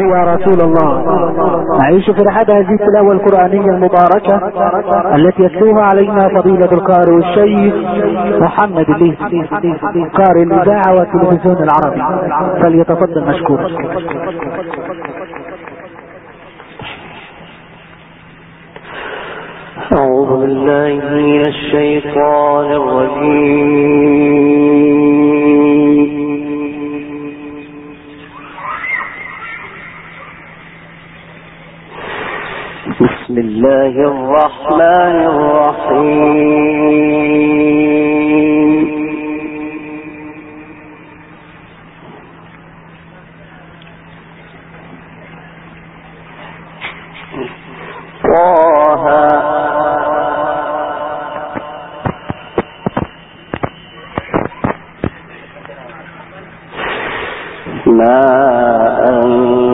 يا رسول الله. نعيش في رحاب هذه التلاوة القرآنية المباركة التي يتلوها علينا فضيلة القارئ الشيخ محمد الليثي قارئ الإذاعة والتلفزيون العربي. فليتفضل مشكورا أعوذ بالله من الشيطان الرجيم. بسم الله الرحمن الرحيم. طه. ما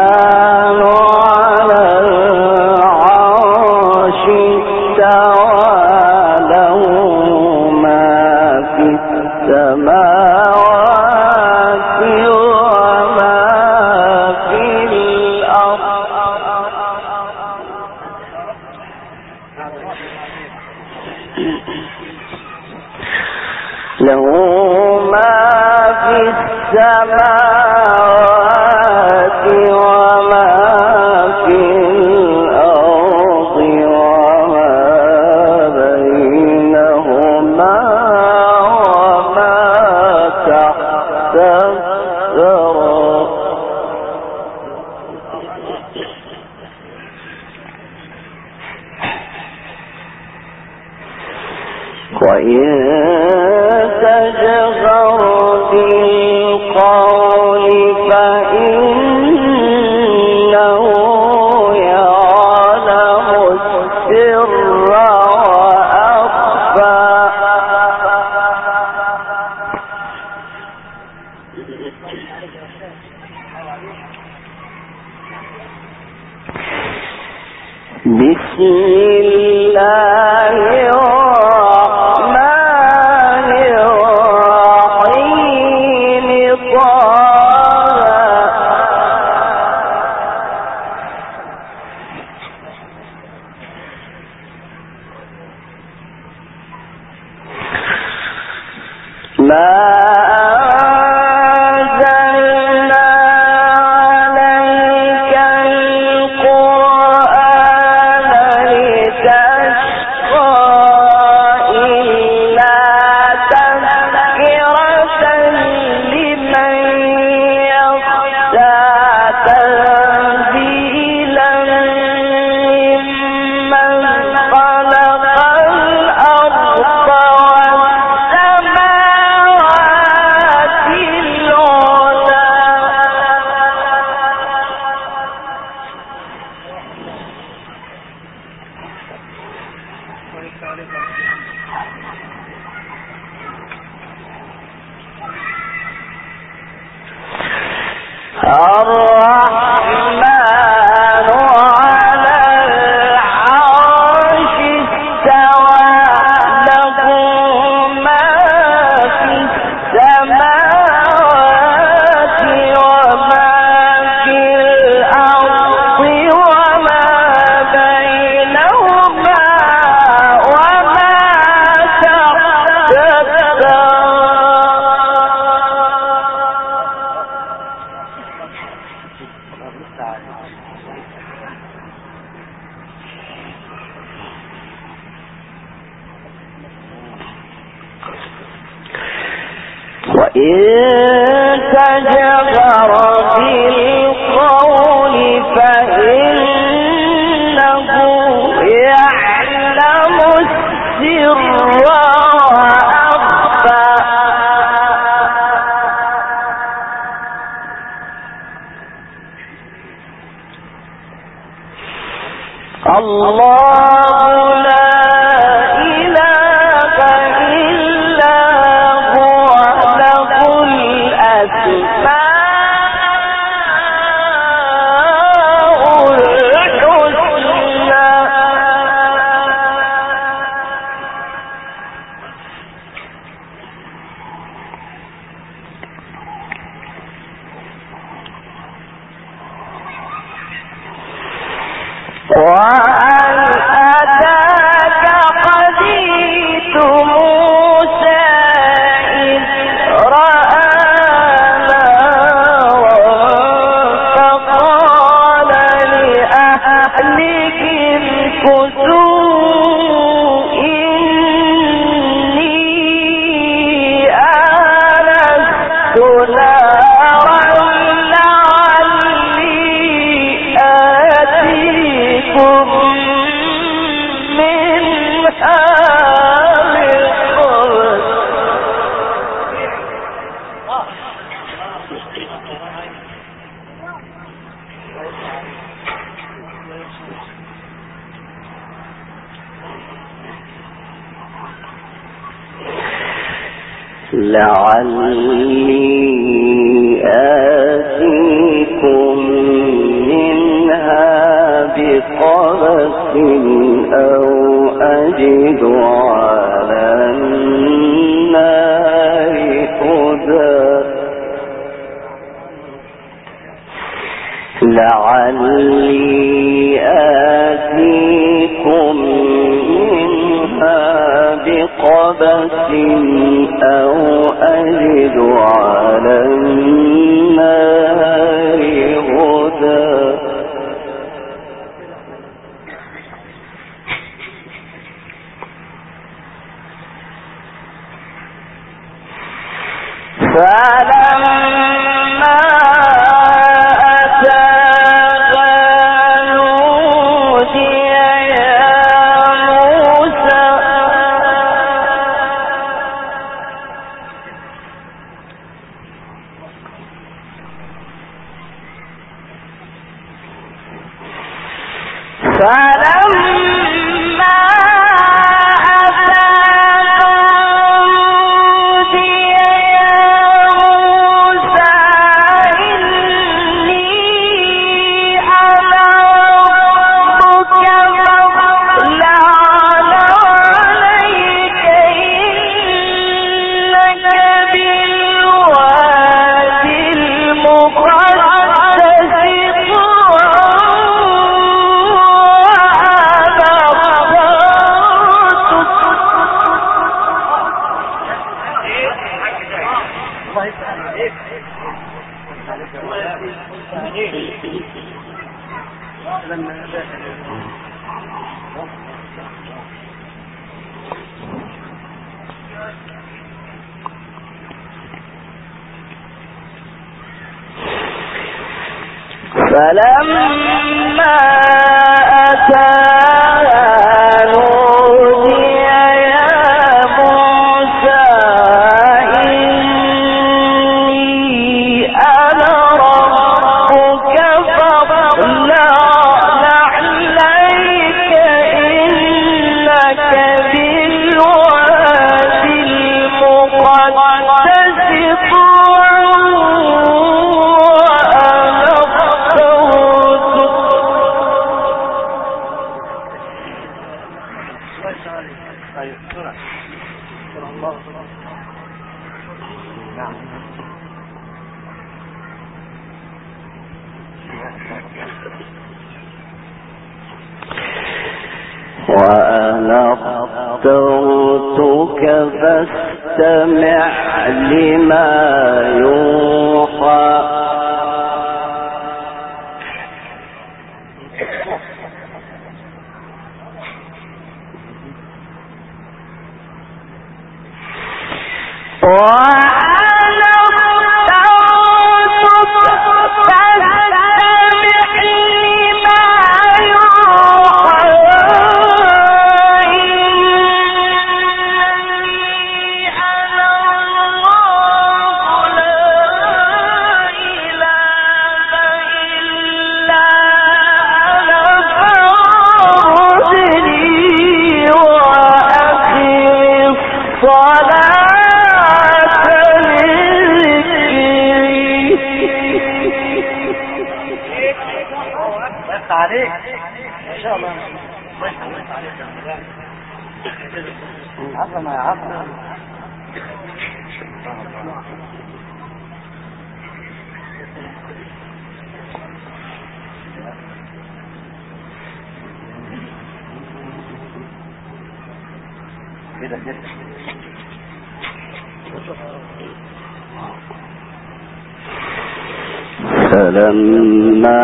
فلما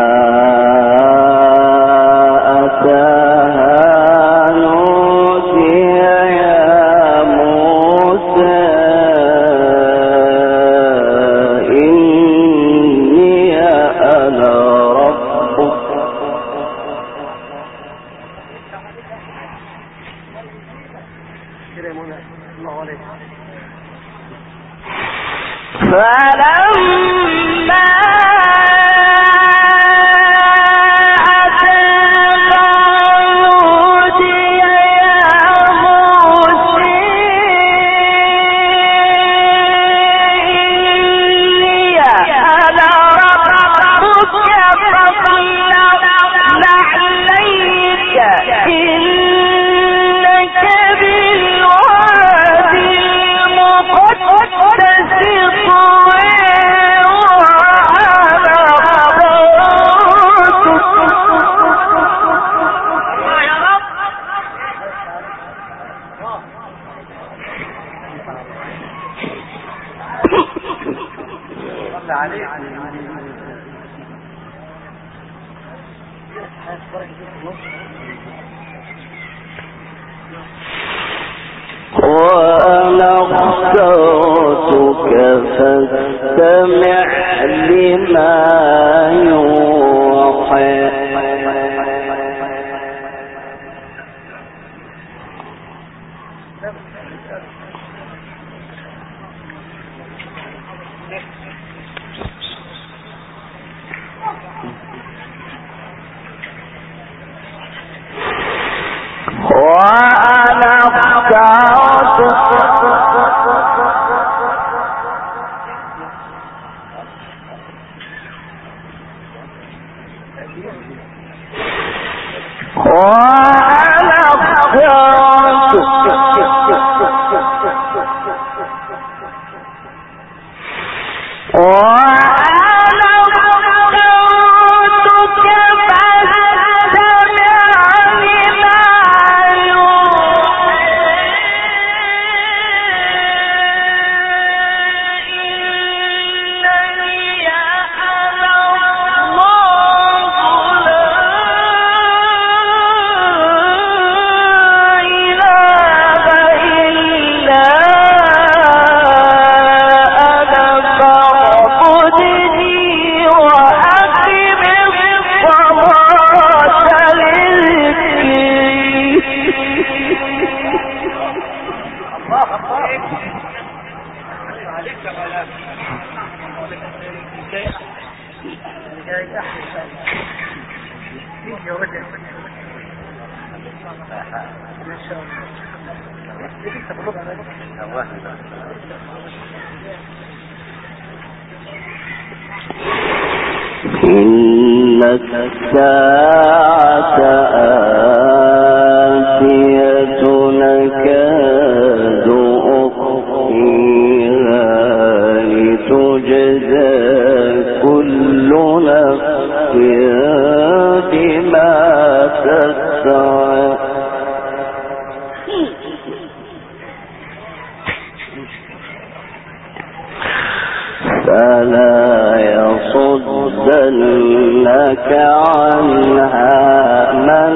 يصدنك عنها من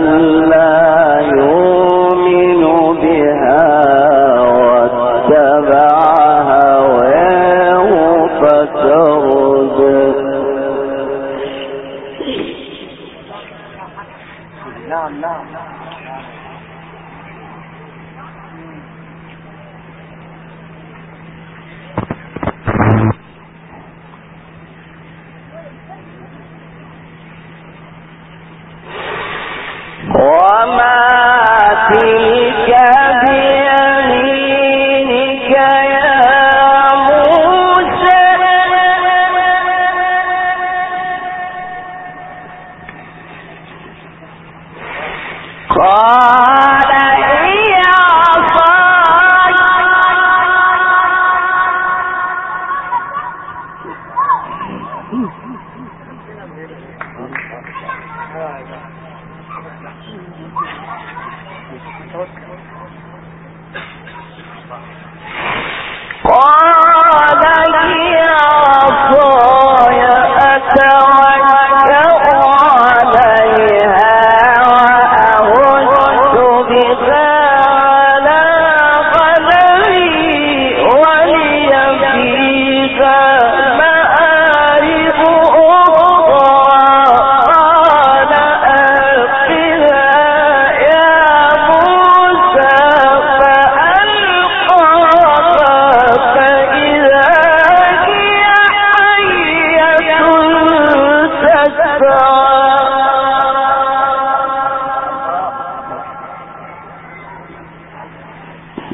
لا يؤمن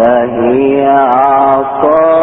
قال هي عصاي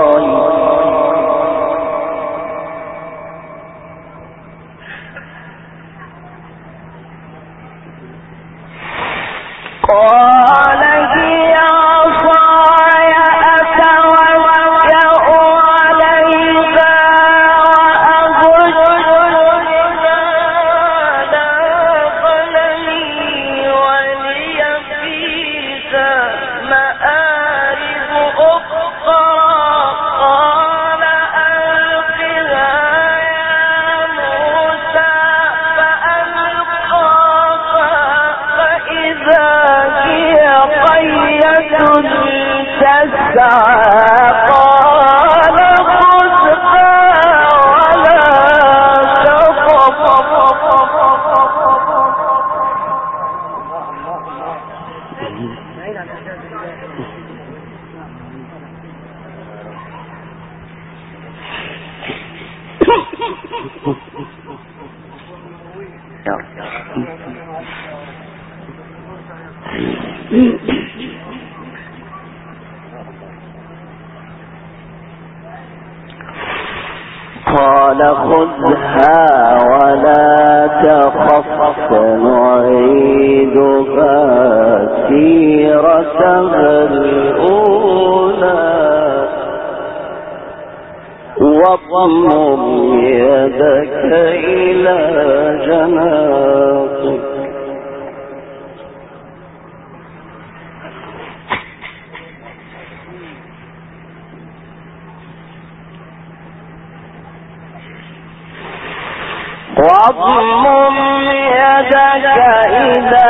واضمم يدك إلى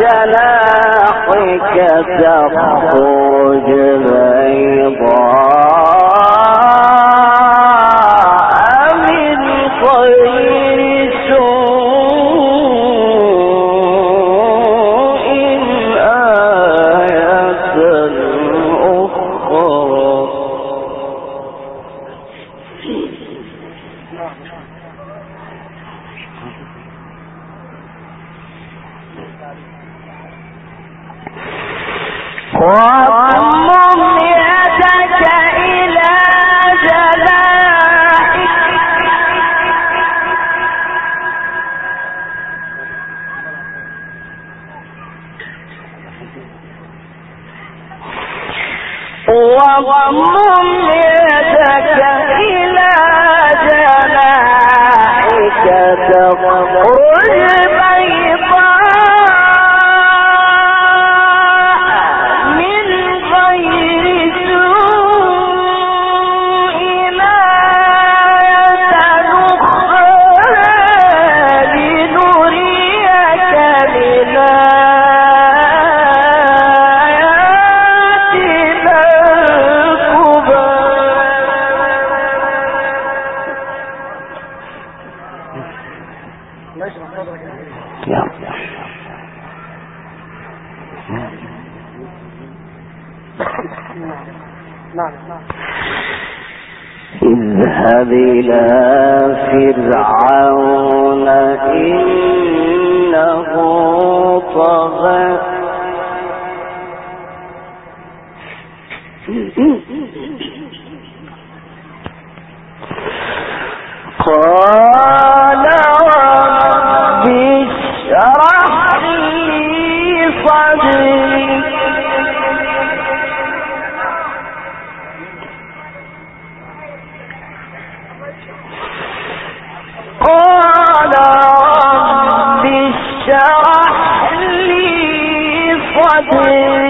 جناحك تخرج بيضاً قال رب اشرح لي صدري.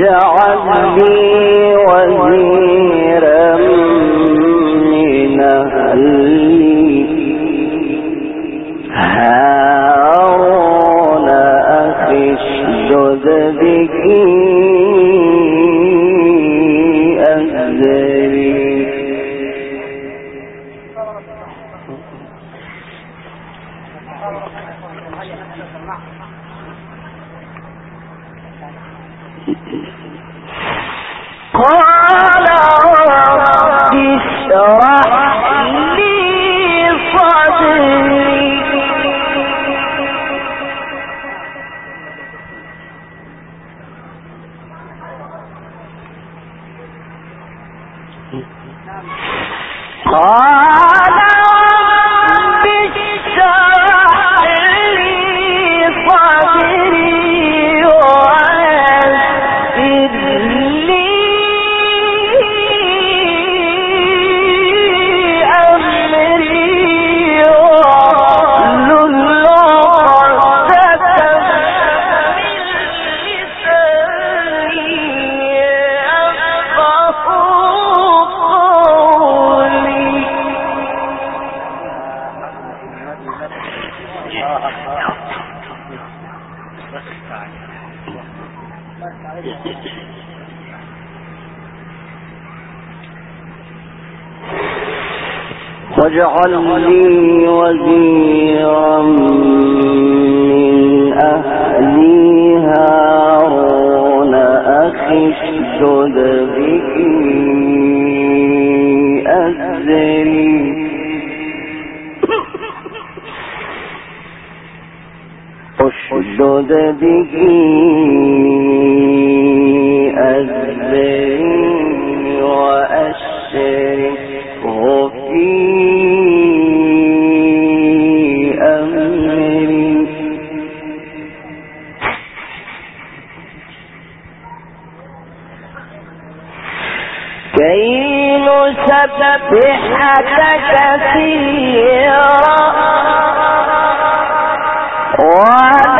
واجعل on نسبحك كثيرا ونذكرك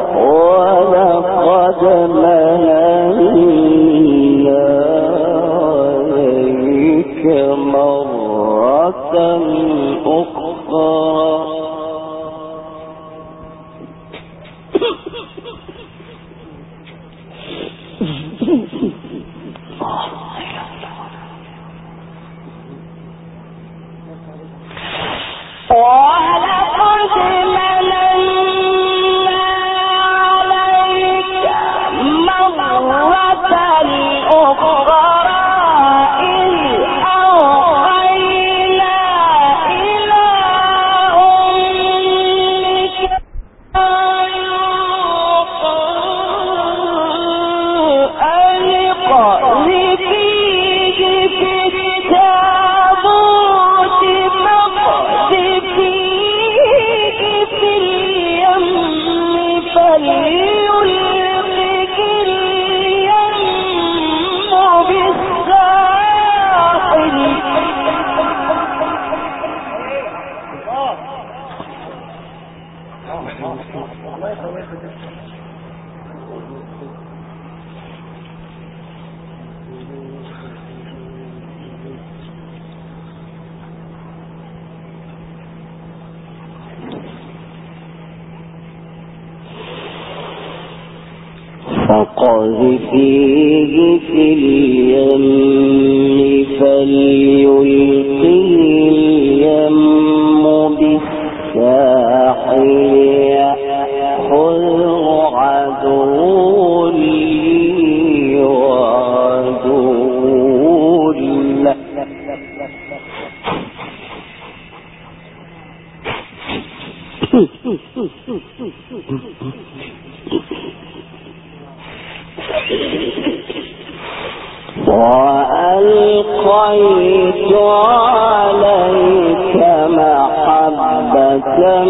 وألقيت عليك محبة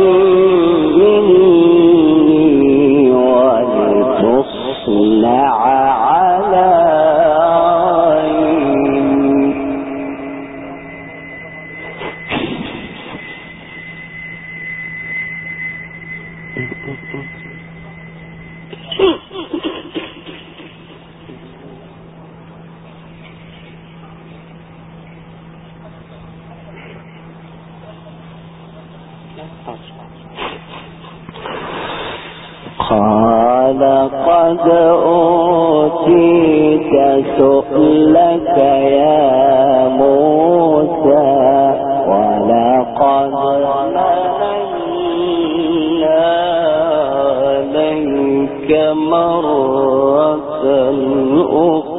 مني قد أوتيت سؤلك يا موسى ولقد مننا عليك مرة أخرى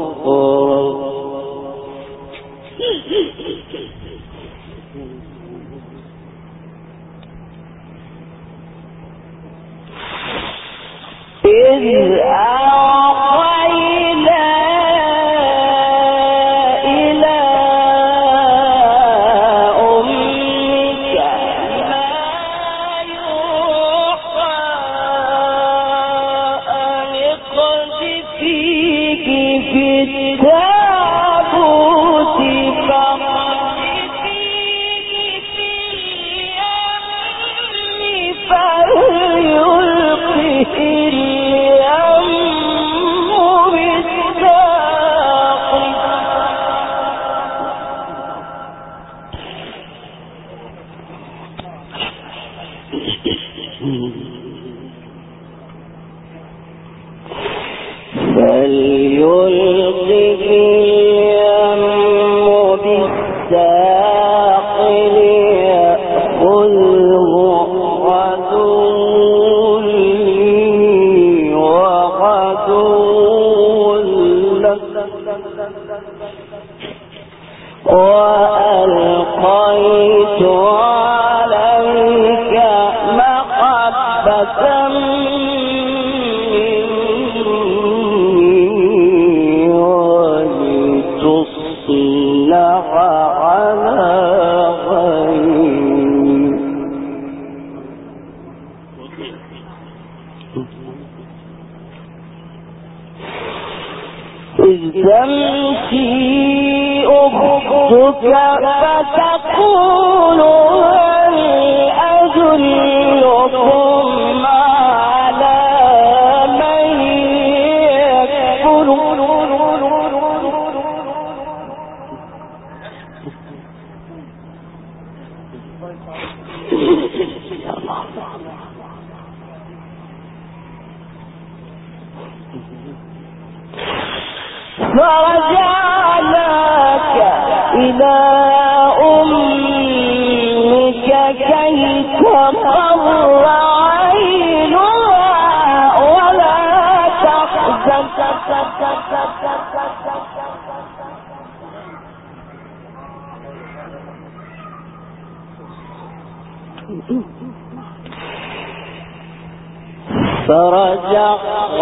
eles, ah,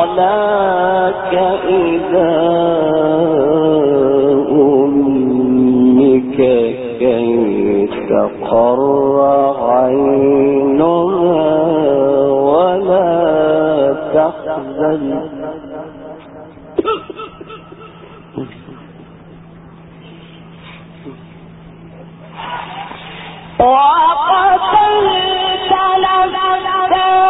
فرجعناك إلى أمك كي تقر عينها ولا تحزن Wow! Sir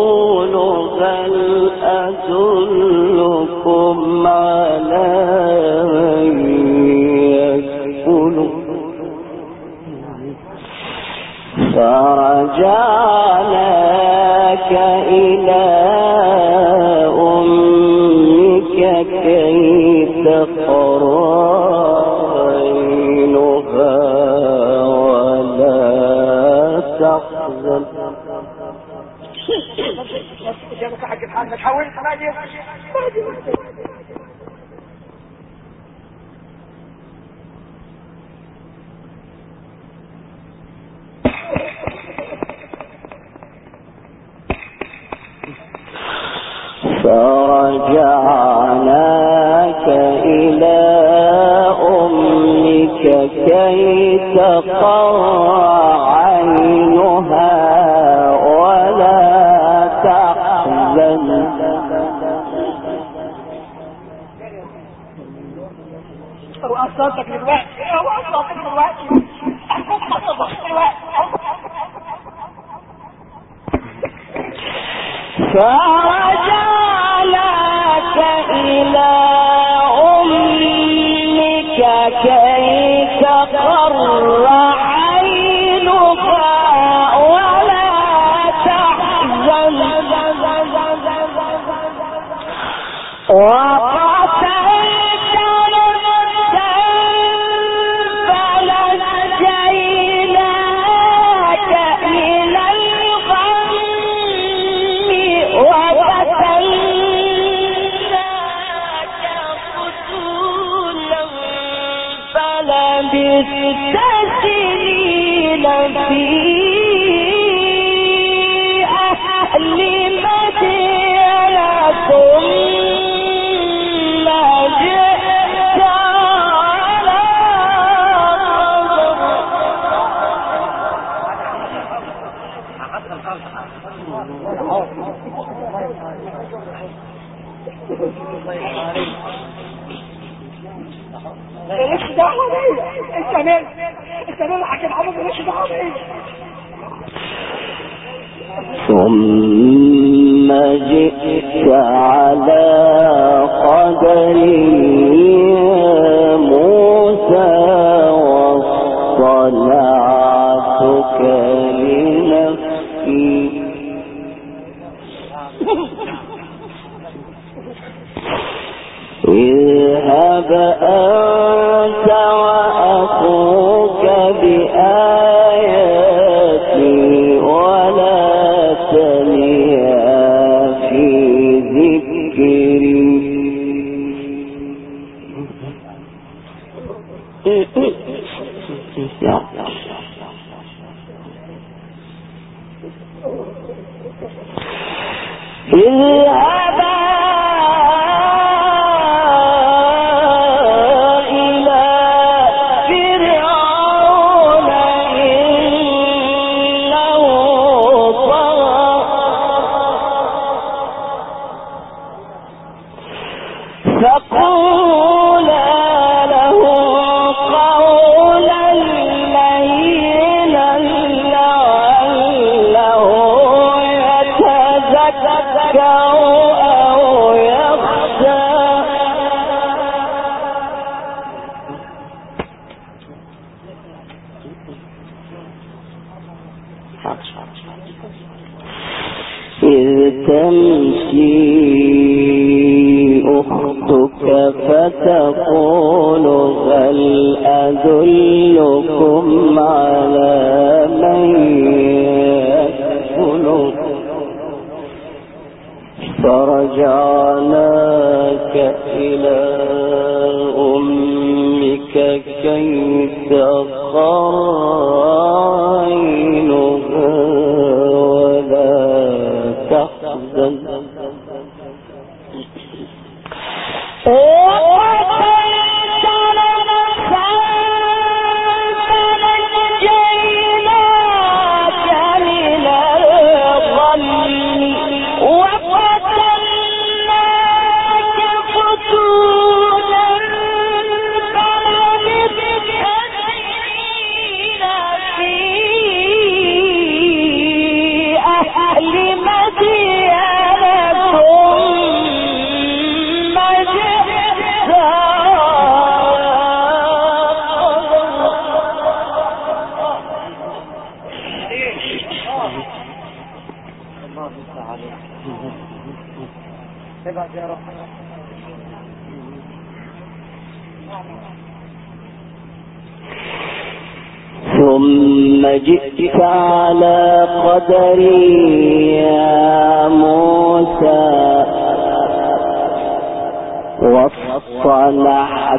واصطلعتك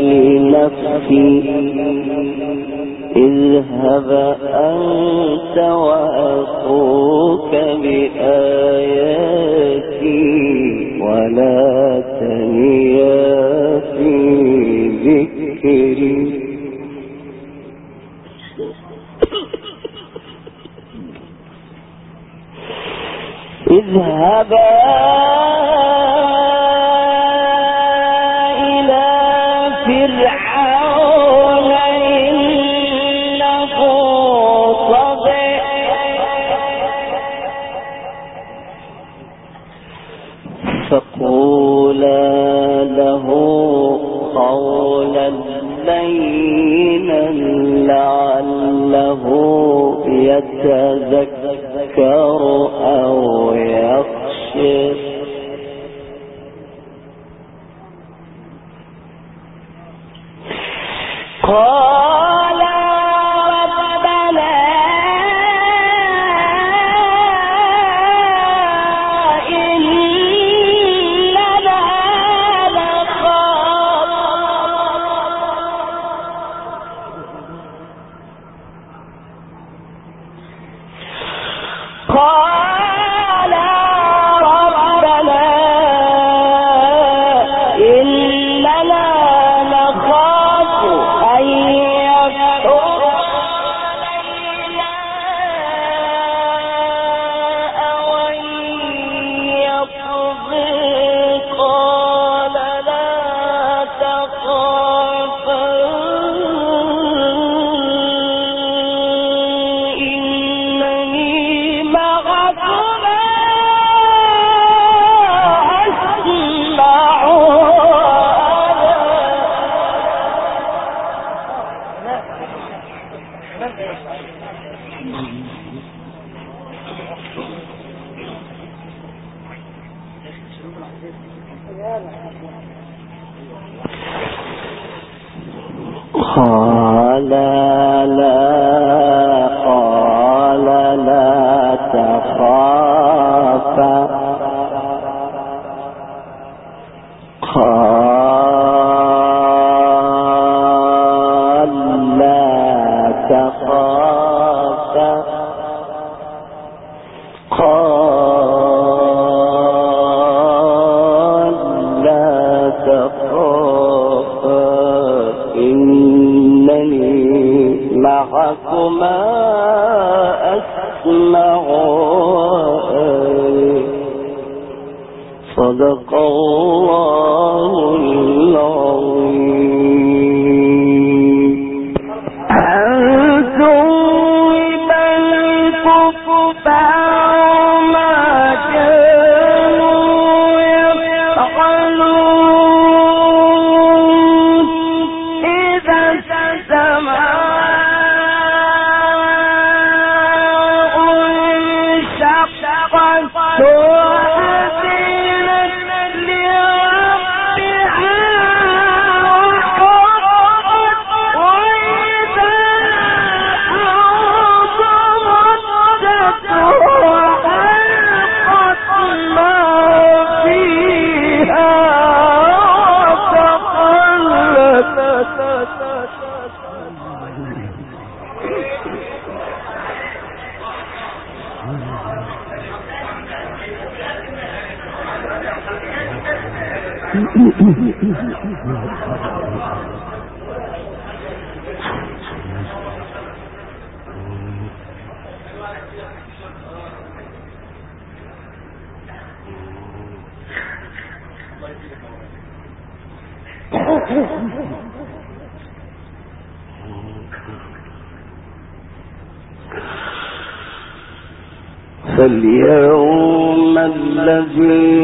لنفسي. اذهب أنت وأخوك بآياتي ولا تنيا في ذكري. اذهبا يتذكر أو يخشر قال فاليوم الذين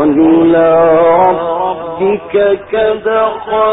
كادح إلى ربك كدحا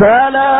فلا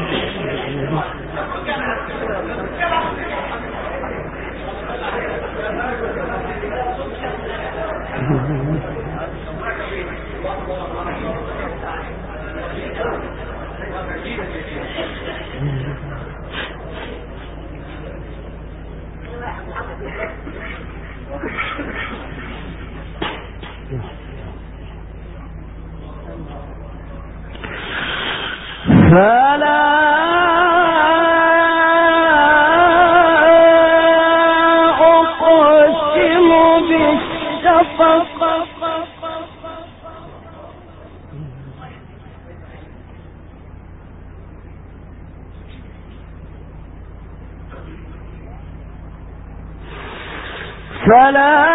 فلا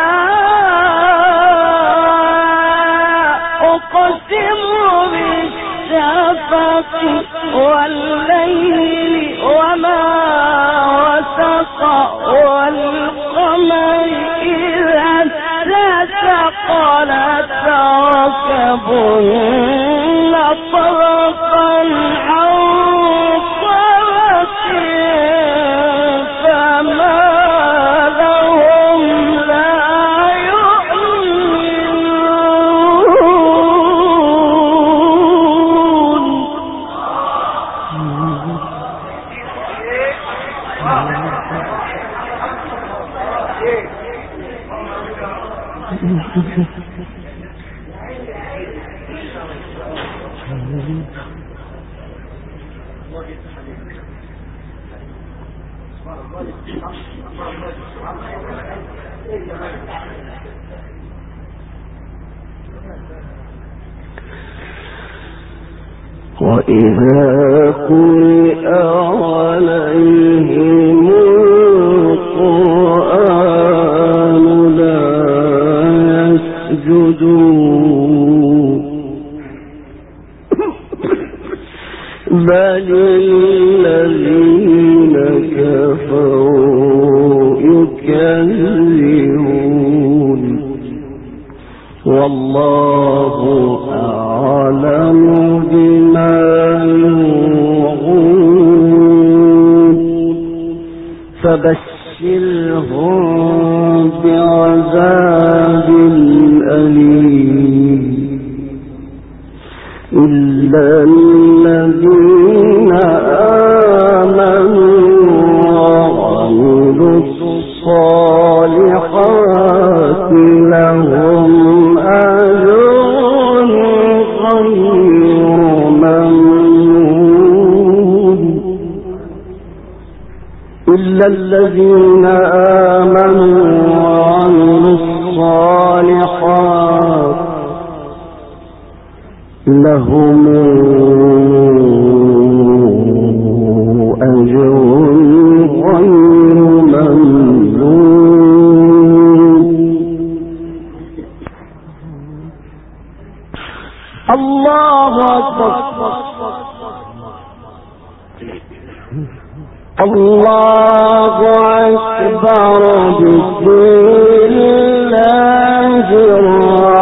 وإذا كل أعلى الله أكبر بسم الله الرحمن